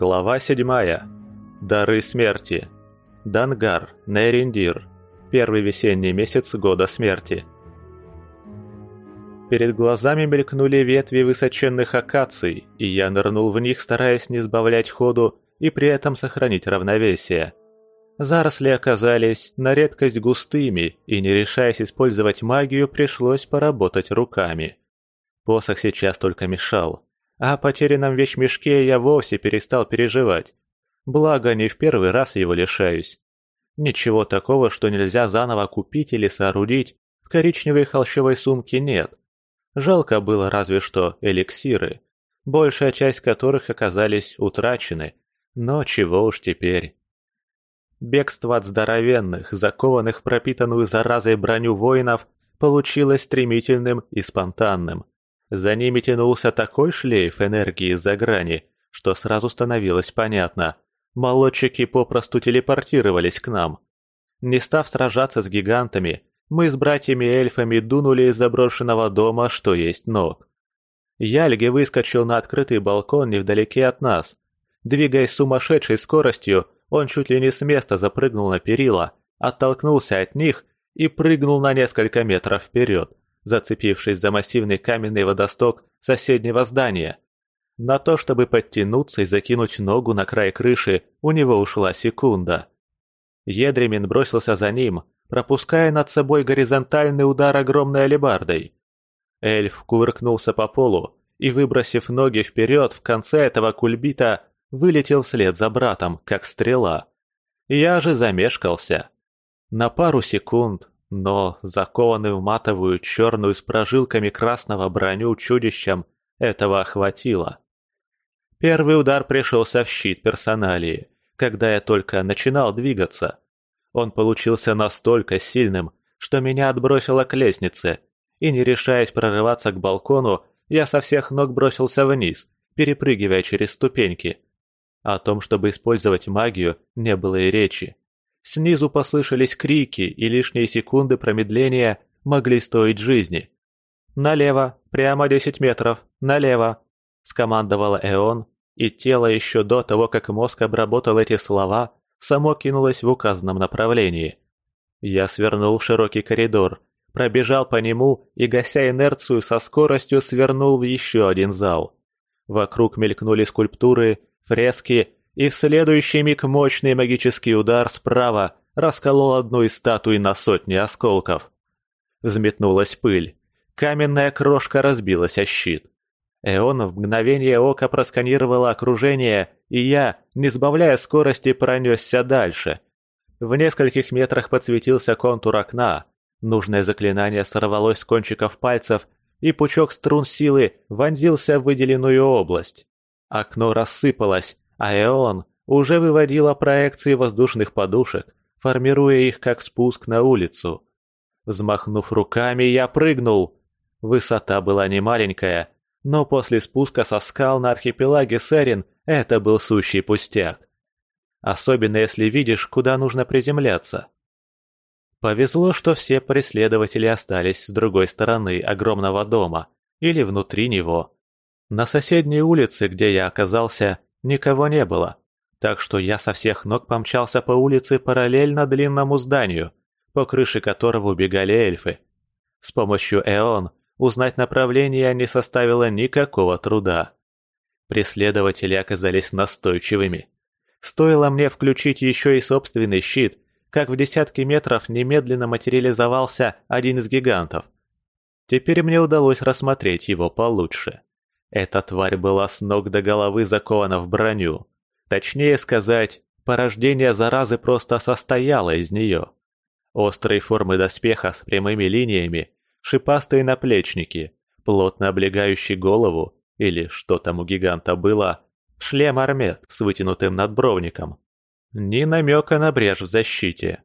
Глава 7. Дары смерти. Дангар, Нейриндир. Первый весенний месяц года смерти. Перед глазами мелькнули ветви высоченных акаций, и я нырнул в них, стараясь не сбавлять ходу и при этом сохранить равновесие. Заросли оказались на редкость густыми, и не решаясь использовать магию, пришлось поработать руками. Посох сейчас только мешал. О потерянном вещмешке я вовсе перестал переживать. Благо, не в первый раз его лишаюсь. Ничего такого, что нельзя заново купить или соорудить, в коричневой холщовой сумке нет. Жалко было разве что эликсиры, большая часть которых оказались утрачены. Но чего уж теперь. Бегство от здоровенных, закованных в пропитанную заразой броню воинов, получилось стремительным и спонтанным. За ними тянулся такой шлейф энергии из-за грани, что сразу становилось понятно. Молодчики попросту телепортировались к нам. Не став сражаться с гигантами, мы с братьями-эльфами дунули из заброшенного дома, что есть ног. Яльги выскочил на открытый балкон невдалеке от нас. Двигаясь сумасшедшей скоростью, он чуть ли не с места запрыгнул на перила, оттолкнулся от них и прыгнул на несколько метров вперед зацепившись за массивный каменный водосток соседнего здания. На то, чтобы подтянуться и закинуть ногу на край крыши, у него ушла секунда. Едремин бросился за ним, пропуская над собой горизонтальный удар огромной алебардой. Эльф кувыркнулся по полу и, выбросив ноги вперед, в конце этого кульбита вылетел вслед за братом, как стрела. Я же замешкался. На пару секунд но, закованный в матовую черную с прожилками красного броню чудищем, этого охватило. Первый удар пришелся в щит персоналии, когда я только начинал двигаться. Он получился настолько сильным, что меня отбросило к лестнице, и не решаясь прорываться к балкону, я со всех ног бросился вниз, перепрыгивая через ступеньки. О том, чтобы использовать магию, не было и речи. Снизу послышались крики, и лишние секунды промедления могли стоить жизни. «Налево, прямо десять метров, налево!» – скомандовала Эон, и тело еще до того, как мозг обработал эти слова, само кинулось в указанном направлении. Я свернул в широкий коридор, пробежал по нему и, гася инерцию, со скоростью свернул в еще один зал. Вокруг мелькнули скульптуры, фрески и в следующий миг мощный магический удар справа расколол одну из статуй на сотни осколков. Взметнулась пыль. Каменная крошка разбилась о щит. Эон в мгновение ока просканировала окружение, и я, не сбавляя скорости, пронесся дальше. В нескольких метрах подсветился контур окна. Нужное заклинание сорвалось с кончиков пальцев, и пучок струн силы вонзился в выделенную область. Окно рассыпалось, а Эон уже выводила проекции воздушных подушек, формируя их как спуск на улицу. Взмахнув руками, я прыгнул. Высота была не маленькая, но после спуска со скал на архипелаге Серин это был сущий пустяк. Особенно если видишь, куда нужно приземляться. Повезло, что все преследователи остались с другой стороны огромного дома или внутри него. На соседней улице, где я оказался, Никого не было, так что я со всех ног помчался по улице параллельно длинному зданию, по крыше которого убегали эльфы. С помощью Эон узнать направление не составило никакого труда. Преследователи оказались настойчивыми. Стоило мне включить еще и собственный щит, как в десятки метров немедленно материализовался один из гигантов. Теперь мне удалось рассмотреть его получше. Эта тварь была с ног до головы закована в броню. Точнее сказать, порождение заразы просто состояло из нее. Острые формы доспеха с прямыми линиями, шипастые наплечники, плотно облегающий голову, или что там у гиганта было, шлем-армет с вытянутым надбровником. Ни намека на брешь в защите.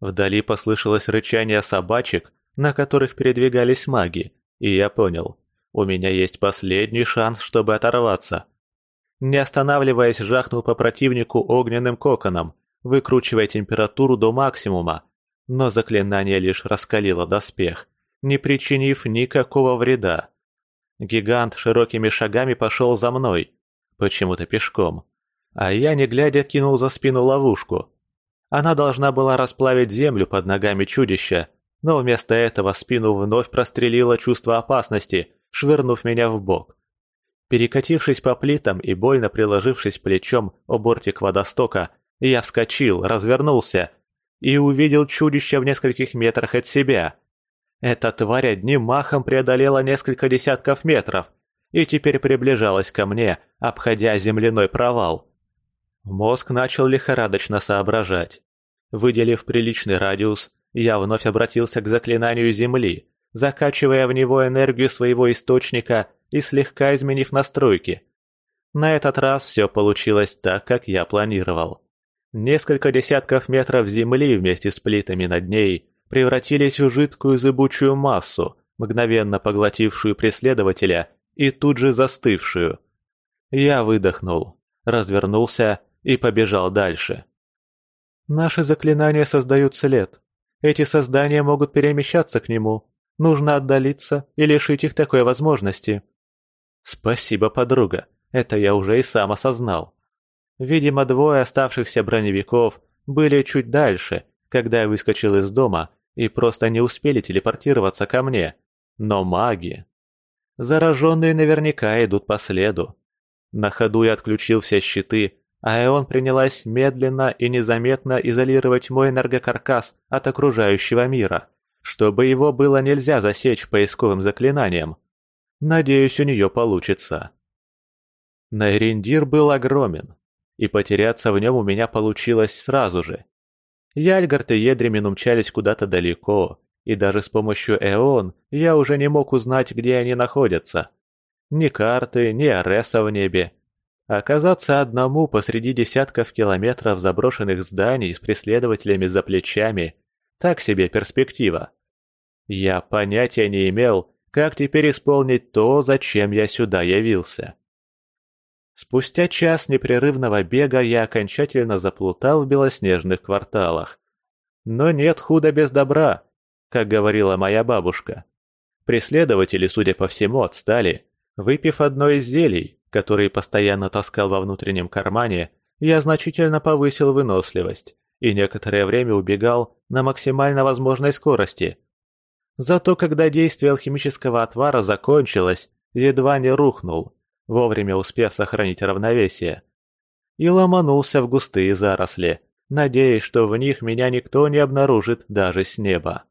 Вдали послышалось рычание собачек, на которых передвигались маги, и я понял, у меня есть последний шанс, чтобы оторваться. Не останавливаясь, жахнул по противнику огненным коконом, выкручивая температуру до максимума, но заклинание лишь раскалило доспех, не причинив никакого вреда. Гигант широкими шагами пошел за мной, почему-то пешком. а я, не глядя, кинул за спину ловушку. Она должна была расплавить землю под ногами чудища, но вместо этого спину вновь прострелило чувство опасности, швырнув меня в бок. Перекатившись по плитам и больно приложившись плечом о бортик водостока, я вскочил, развернулся и увидел чудище в нескольких метрах от себя. Эта тварь одним махом преодолела несколько десятков метров и теперь приближалась ко мне, обходя земляной провал. Мозг начал лихорадочно соображать. Выделив приличный радиус, я вновь обратился к заклинанию Земли, закачивая в него энергию своего источника и слегка изменив настройки. На этот раз все получилось так, как я планировал. Несколько десятков метров земли вместе с плитами над ней превратились в жидкую зыбучую массу, мгновенно поглотившую преследователя и тут же застывшую. Я выдохнул, развернулся и побежал дальше. Наши заклинания создают след. Эти создания могут перемещаться к нему. Нужно отдалиться и лишить их такой возможности. Спасибо, подруга. Это я уже и сам осознал. Видимо, двое оставшихся броневиков были чуть дальше, когда я выскочил из дома и просто не успели телепортироваться ко мне. Но маги... Зараженные наверняка идут по следу. На ходу я отключил все щиты, а Эон принялась медленно и незаметно изолировать мой энергокаркас от окружающего мира, чтобы его было нельзя засечь поисковым заклинанием. Надеюсь, у нее получится. Найриндир был огромен, и потеряться в нем у меня получилось сразу же. Яльгард и Едремин умчались куда-то далеко, и даже с помощью Эон я уже не мог узнать, где они находятся. Ни карты, ни Ареса в небе. Оказаться одному посреди десятков километров заброшенных зданий с преследователями за плечами – так себе перспектива. Я понятия не имел, как теперь исполнить то, зачем я сюда явился. Спустя час непрерывного бега я окончательно заплутал в белоснежных кварталах. Но нет худа без добра, как говорила моя бабушка. Преследователи, судя по всему, отстали. Выпив одно из зелий, которые постоянно таскал во внутреннем кармане, я значительно повысил выносливость и некоторое время убегал на максимально возможной скорости. Зато когда действие алхимического отвара закончилось, едва не рухнул – вовремя успев сохранить равновесие. И ломанулся в густые заросли, надеясь, что в них меня никто не обнаружит даже с неба.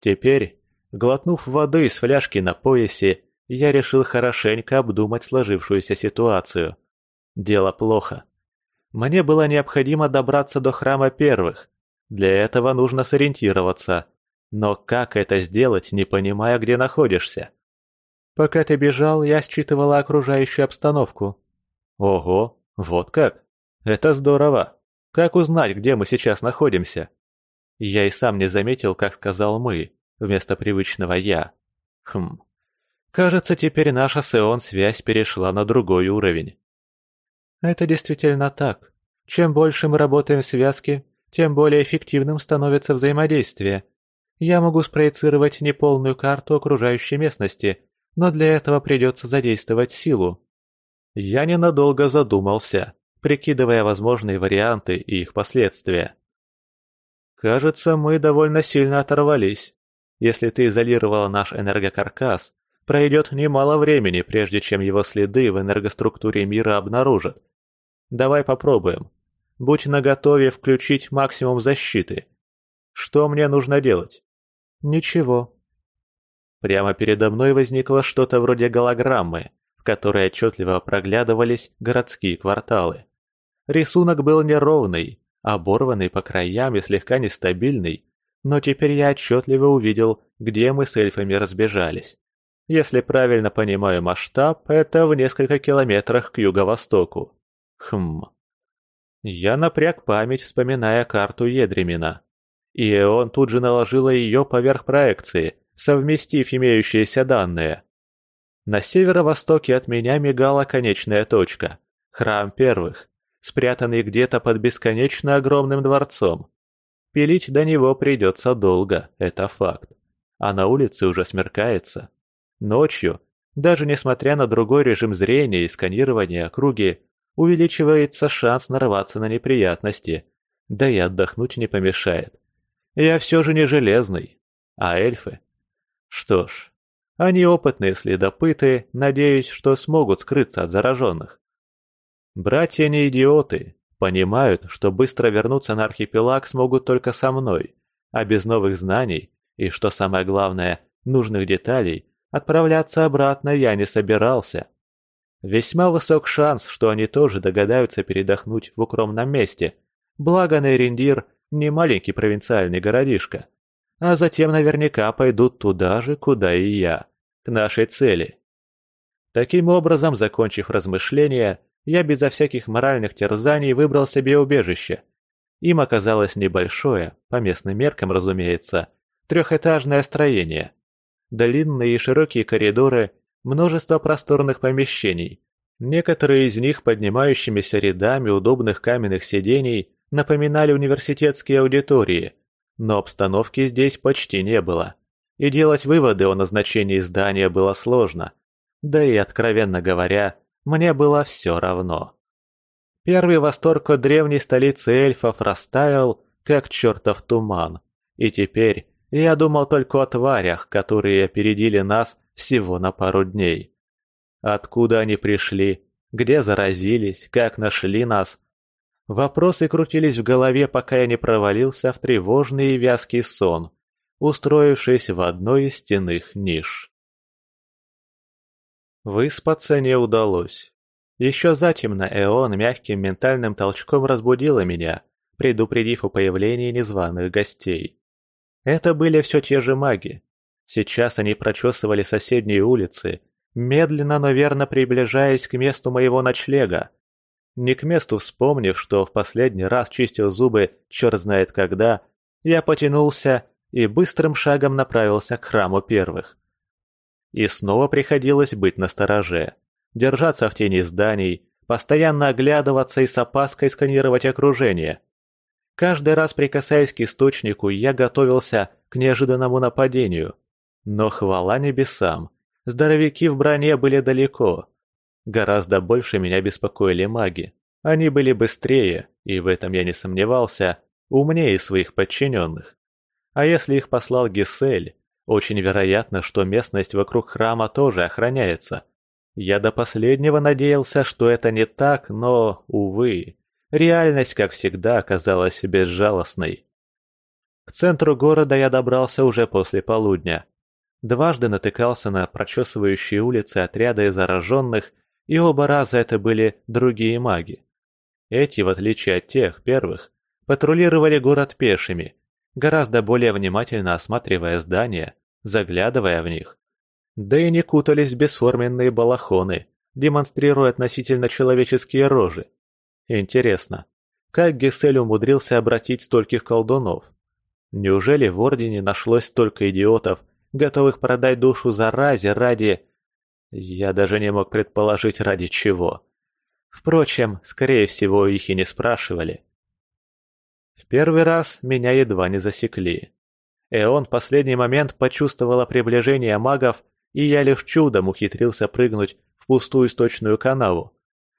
Теперь, глотнув воды из фляжки на поясе, я решил хорошенько обдумать сложившуюся ситуацию. Дело плохо. Мне было необходимо добраться до храма первых. Для этого нужно сориентироваться. Но как это сделать, не понимая, где находишься? Пока ты бежал, я считывала окружающую обстановку. Ого, вот как? Это здорово. Как узнать, где мы сейчас находимся? Я и сам не заметил, как сказал «мы», вместо привычного «я». Хм. Кажется, теперь наша Сеон-связь перешла на другой уровень. Это действительно так. Чем больше мы работаем в связке, тем более эффективным становится взаимодействие. Я могу спроецировать неполную карту окружающей местности, но для этого придется задействовать силу. Я ненадолго задумался, прикидывая возможные варианты и их последствия. Кажется, мы довольно сильно оторвались. Если ты изолировала наш энергокаркас, пройдет немало времени, прежде чем его следы в энергоструктуре мира обнаружат. Давай попробуем. Будь наготове включить максимум защиты. Что мне нужно делать? Ничего. Прямо передо мной возникло что-то вроде голограммы, в которой отчетливо проглядывались городские кварталы. Рисунок был неровный, оборванный по краям и слегка нестабильный, но теперь я отчетливо увидел, где мы с эльфами разбежались. Если правильно понимаю масштаб, это в несколько километрах к юго-востоку. Хм. Я напряг память, вспоминая карту Едремина. И он тут же наложила ее поверх проекции, совместив имеющиеся данные. На северо-востоке от меня мигала конечная точка – храм первых, спрятанный где-то под бесконечно огромным дворцом. Пилить до него придется долго, это факт. А на улице уже смеркается. Ночью, даже несмотря на другой режим зрения и сканирования округи, увеличивается шанс нарваться на неприятности, да и отдохнуть не помешает. Я все же не железный, а эльфы. Что ж, они опытные следопыты, надеюсь, что смогут скрыться от зараженных. Братья не идиоты, понимают, что быстро вернуться на архипелаг смогут только со мной, а без новых знаний и, что самое главное, нужных деталей, отправляться обратно я не собирался. Весьма высок шанс, что они тоже догадаются передохнуть в укромном месте, благо Нейриндир не маленький провинциальный городишко. А затем наверняка пойдут туда же, куда и я, к нашей цели. Таким образом, закончив размышления, я безо всяких моральных терзаний выбрал себе убежище. Им оказалось небольшое, по местным меркам, разумеется, трехэтажное строение. Длинные и широкие коридоры, множество просторных помещений. Некоторые из них поднимающимися рядами удобных каменных сидений напоминали университетские аудитории, но обстановки здесь почти не было. И делать выводы о назначении здания было сложно. Да и, откровенно говоря, мне было все равно. Первый восторг от древней столицы эльфов растаял, как чертов туман. И теперь я думал только о тварях, которые опередили нас всего на пару дней. Откуда они пришли, где заразились, как нашли нас. Вопросы крутились в голове, пока я не провалился в тревожный и вязкий сон, устроившись в одной из стенных ниш. Выспаться не удалось. Еще затемно Эон мягким ментальным толчком разбудила меня, предупредив о появлении незваных гостей. Это были все те же маги. Сейчас они прочесывали соседние улицы, медленно, но верно приближаясь к месту моего ночлега. Не к месту вспомнив, что в последний раз чистил зубы черт знает когда, я потянулся и быстрым шагом направился к храму первых. И снова приходилось быть настороже, держаться в тени зданий, постоянно оглядываться и с опаской сканировать окружение. Каждый раз прикасаясь к источнику, я готовился к неожиданному нападению. Но хвала небесам, здоровяки в броне были далеко. Гораздо больше меня беспокоили маги. Они были быстрее, и в этом я не сомневался, умнее своих подчиненных. А если их послал Гисель, очень вероятно, что местность вокруг храма тоже охраняется. Я до последнего надеялся, что это не так, но, увы, реальность, как всегда, оказалась безжалостной. К центру города я добрался уже после полудня. Дважды натыкался на прочесывающие улицы отряды зараженных, и оба раза это были другие маги. Эти, в отличие от тех первых, патрулировали город пешими, гораздо более внимательно осматривая здания заглядывая в них. Да и не кутались бесформенные балахоны, демонстрируя относительно человеческие рожи. Интересно, как Гесель умудрился обратить стольких колдунов? Неужели в Ордене нашлось столько идиотов, готовых продать душу заразе ради... Я даже не мог предположить, ради чего. Впрочем, скорее всего, их и не спрашивали. В первый раз меня едва не засекли. Эон в последний момент почувствовала приближение магов, и я лишь чудом ухитрился прыгнуть в пустую источную канаву.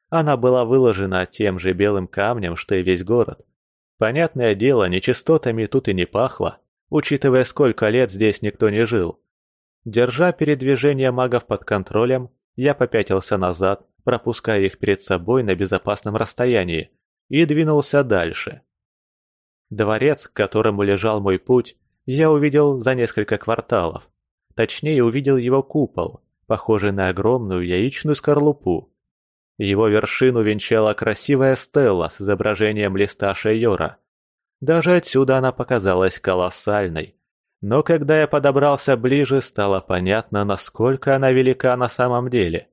Она была выложена тем же белым камнем, что и весь город. Понятное дело, нечистотами тут и не пахло, учитывая, сколько лет здесь никто не жил. Держа передвижение магов под контролем, я попятился назад, пропуская их перед собой на безопасном расстоянии, и двинулся дальше. Дворец, к которому лежал мой путь, я увидел за несколько кварталов. Точнее, увидел его купол, похожий на огромную яичную скорлупу. Его вершину венчала красивая стелла с изображением листа шейора. Даже отсюда она показалась колоссальной. Но когда я подобрался ближе, стало понятно, насколько она велика на самом деле.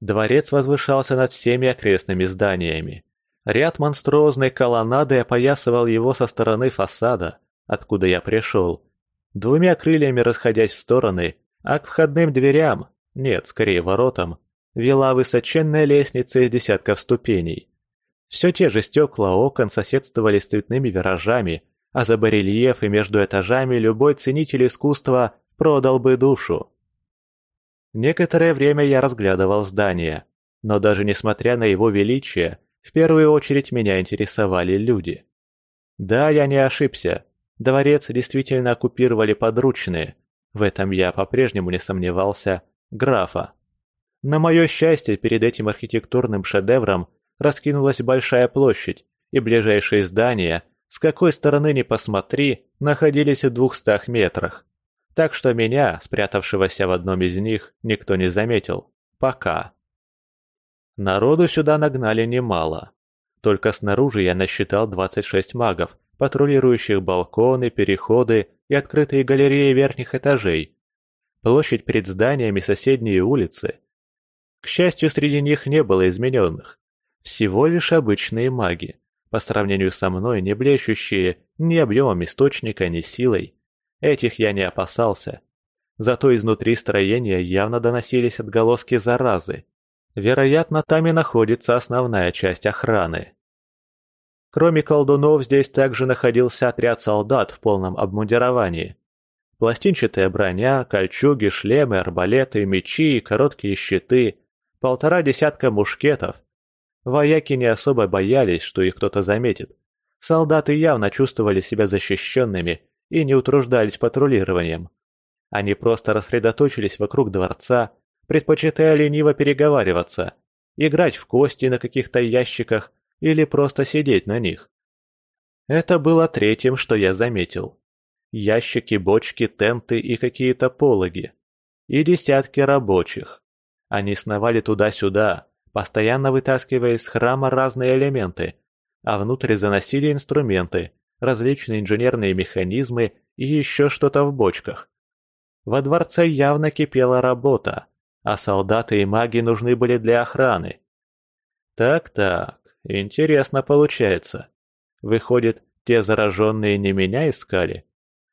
Дворец возвышался над всеми окрестными зданиями. Ряд монструозной колоннады опоясывал его со стороны фасада – откуда я пришел, двумя крыльями расходясь в стороны, а к входным дверям, нет, скорее воротам, вела высоченная лестница из десятков ступеней. Все те же стекла окон соседствовали с цветными виражами, а за барельефы между этажами любой ценитель искусства продал бы душу. Некоторое время я разглядывал здание. Но даже несмотря на его величие, в первую очередь меня интересовали люди. Да, я не ошибся. Дворец действительно оккупировали подручные. В этом я по-прежнему не сомневался. Графа. На мое счастье, перед этим архитектурным шедевром раскинулась большая площадь, и ближайшие здания, с какой стороны ни посмотри, находились в двухстах метрах. Так что меня, спрятавшегося в одном из них, никто не заметил. Пока. Народу сюда нагнали немало. Только снаружи я насчитал 26 магов, патрулирующих балконы, переходы и открытые галереи верхних этажей. Площадь перед зданиями соседние улицы. К счастью, среди них не было измененных. Всего лишь обычные маги, по сравнению со мной не блещущие ни объемом источника, ни силой. Этих я не опасался. Зато изнутри строения явно доносились отголоски заразы. Вероятно, там и находится основная часть охраны. Кроме колдунов, здесь также находился отряд солдат в полном обмундировании. Пластинчатая броня, кольчуги, шлемы, арбалеты, мечи короткие щиты, полтора десятка мушкетов. Вояки не особо боялись, что их кто-то заметит. Солдаты явно чувствовали себя защищенными и не утруждались патрулированием. Они просто рассредоточились вокруг дворца, предпочитая лениво переговариваться, играть в кости на каких-то ящиках или просто сидеть на них. Это было третьим, что я заметил. Ящики, бочки, тенты и какие-то пологи. И десятки рабочих. Они сновали туда-сюда, постоянно вытаскивая из храма разные элементы, а внутрь заносили инструменты, различные инженерные механизмы и еще что-то в бочках. Во дворце явно кипела работа, а солдаты и маги нужны были для охраны. Так-так, интересно получается. Выходит, те зараженные не меня искали?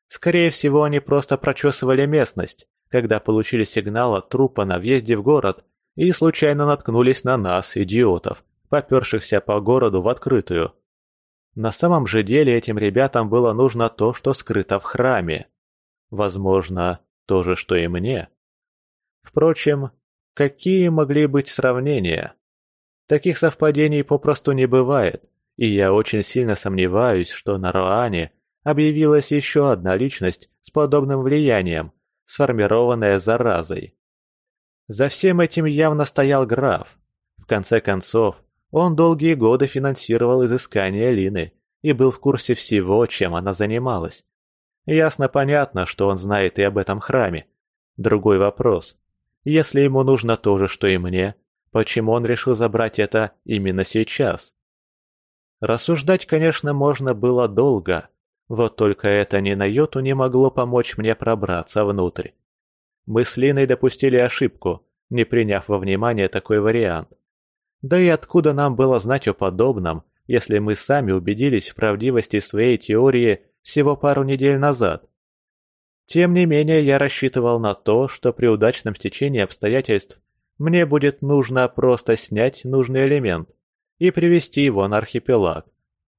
Скорее всего, они просто прочесывали местность, когда получили сигнал от трупа на въезде в город и случайно наткнулись на нас, идиотов, попершихся по городу в открытую. На самом же деле этим ребятам было нужно то, что скрыто в храме. Возможно, то же, что и мне. Впрочем, какие могли быть сравнения? Таких совпадений попросту не бывает, и я очень сильно сомневаюсь, что на Роане объявилась еще одна личность с подобным влиянием, сформированная заразой. За всем этим явно стоял граф. В конце концов, он долгие годы финансировал изыскание Лины и был в курсе всего, чем она занималась. Ясно-понятно, что он знает и об этом храме. Другой вопрос. Если ему нужно то же, что и мне, почему он решил забрать это именно сейчас? Рассуждать, конечно, можно было долго, вот только это ни на йоту не могло помочь мне пробраться внутрь. Мы с Линой допустили ошибку, не приняв во внимание такой вариант. Да и откуда нам было знать о подобном, если мы сами убедились в правдивости своей теории всего пару недель назад? Тем не менее, я рассчитывал на то, что при удачном стечении обстоятельств мне будет нужно просто снять нужный элемент и привести его на архипелаг.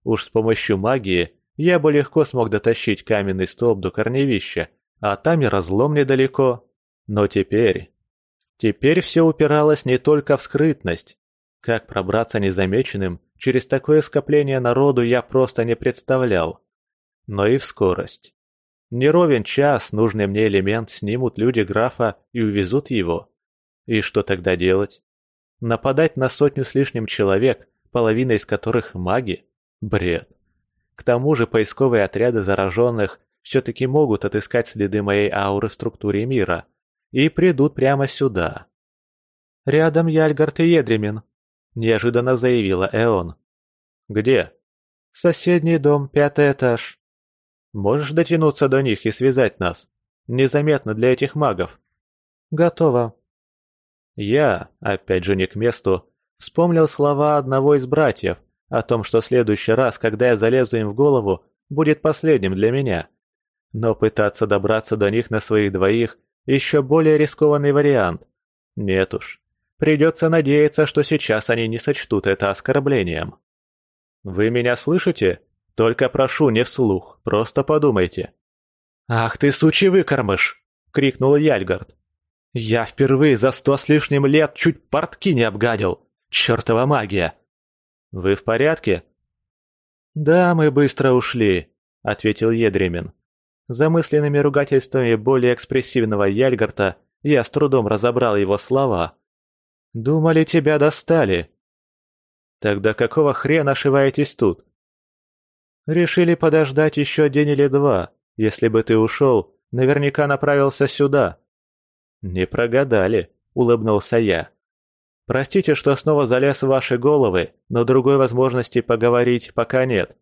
Уж с помощью магии я бы легко смог дотащить каменный столб до корневища, а там и разлом недалеко. Но теперь... Теперь все упиралось не только в скрытность. Как пробраться незамеченным через такое скопление народу я просто не представлял. Но и в скорость. Не ровен час нужный мне элемент снимут люди графа и увезут его. И что тогда делать? Нападать на сотню с лишним человек, половина из которых маги? Бред. К тому же поисковые отряды зараженных все-таки могут отыскать следы моей ауры в структуре мира и придут прямо сюда. «Рядом Яльгард и Едремин», — неожиданно заявила Эон. «Где?» «Соседний дом, пятый этаж». «Можешь дотянуться до них и связать нас? Незаметно для этих магов». «Готово». Я, опять же не к месту, вспомнил слова одного из братьев о том, что следующий раз, когда я залезу им в голову, будет последним для меня. Но пытаться добраться до них на своих двоих – еще более рискованный вариант. Нет уж. Придется надеяться, что сейчас они не сочтут это оскорблением. «Вы меня слышите? Только прошу, не вслух, просто подумайте». «Ах ты, сучий выкормыш!» — крикнул Яльгард. «Я впервые за сто с лишним лет чуть портки не обгадил. Чёртова магия!» «Вы в порядке?» «Да, мы быстро ушли», — ответил Едремин. За мысленными ругательствами более экспрессивного Яльгарта я с трудом разобрал его слова. «Думали, тебя достали». «Тогда какого хрена ошиваетесь тут?» «Решили подождать еще день или два. Если бы ты ушел, наверняка направился сюда». «Не прогадали», — улыбнулся я. «Простите, что снова залез в ваши головы, но другой возможности поговорить пока нет».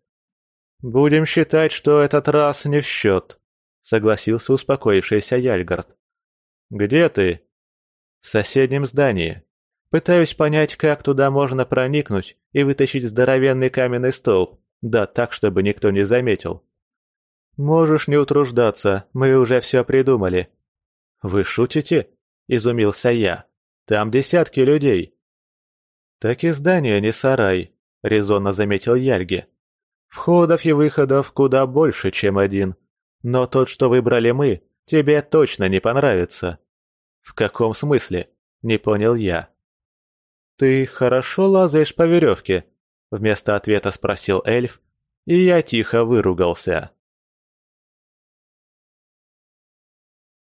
«Будем считать, что этот раз не в счет», — согласился успокоившийся Яльгард. «Где ты?» «В соседнем здании. Пытаюсь понять, как туда можно проникнуть и вытащить здоровенный каменный столб, да так, чтобы никто не заметил». «Можешь не утруждаться, мы уже все придумали». «Вы шутите?» – изумился я. «Там десятки людей». «Так и здание не сарай», – резонно заметил Яльги. «Входов и выходов куда больше, чем один. Но тот, что выбрали мы, тебе точно не понравится». «В каком смысле?» – не понял я. «Ты хорошо лазаешь по веревке?» – вместо ответа спросил эльф, и я тихо выругался.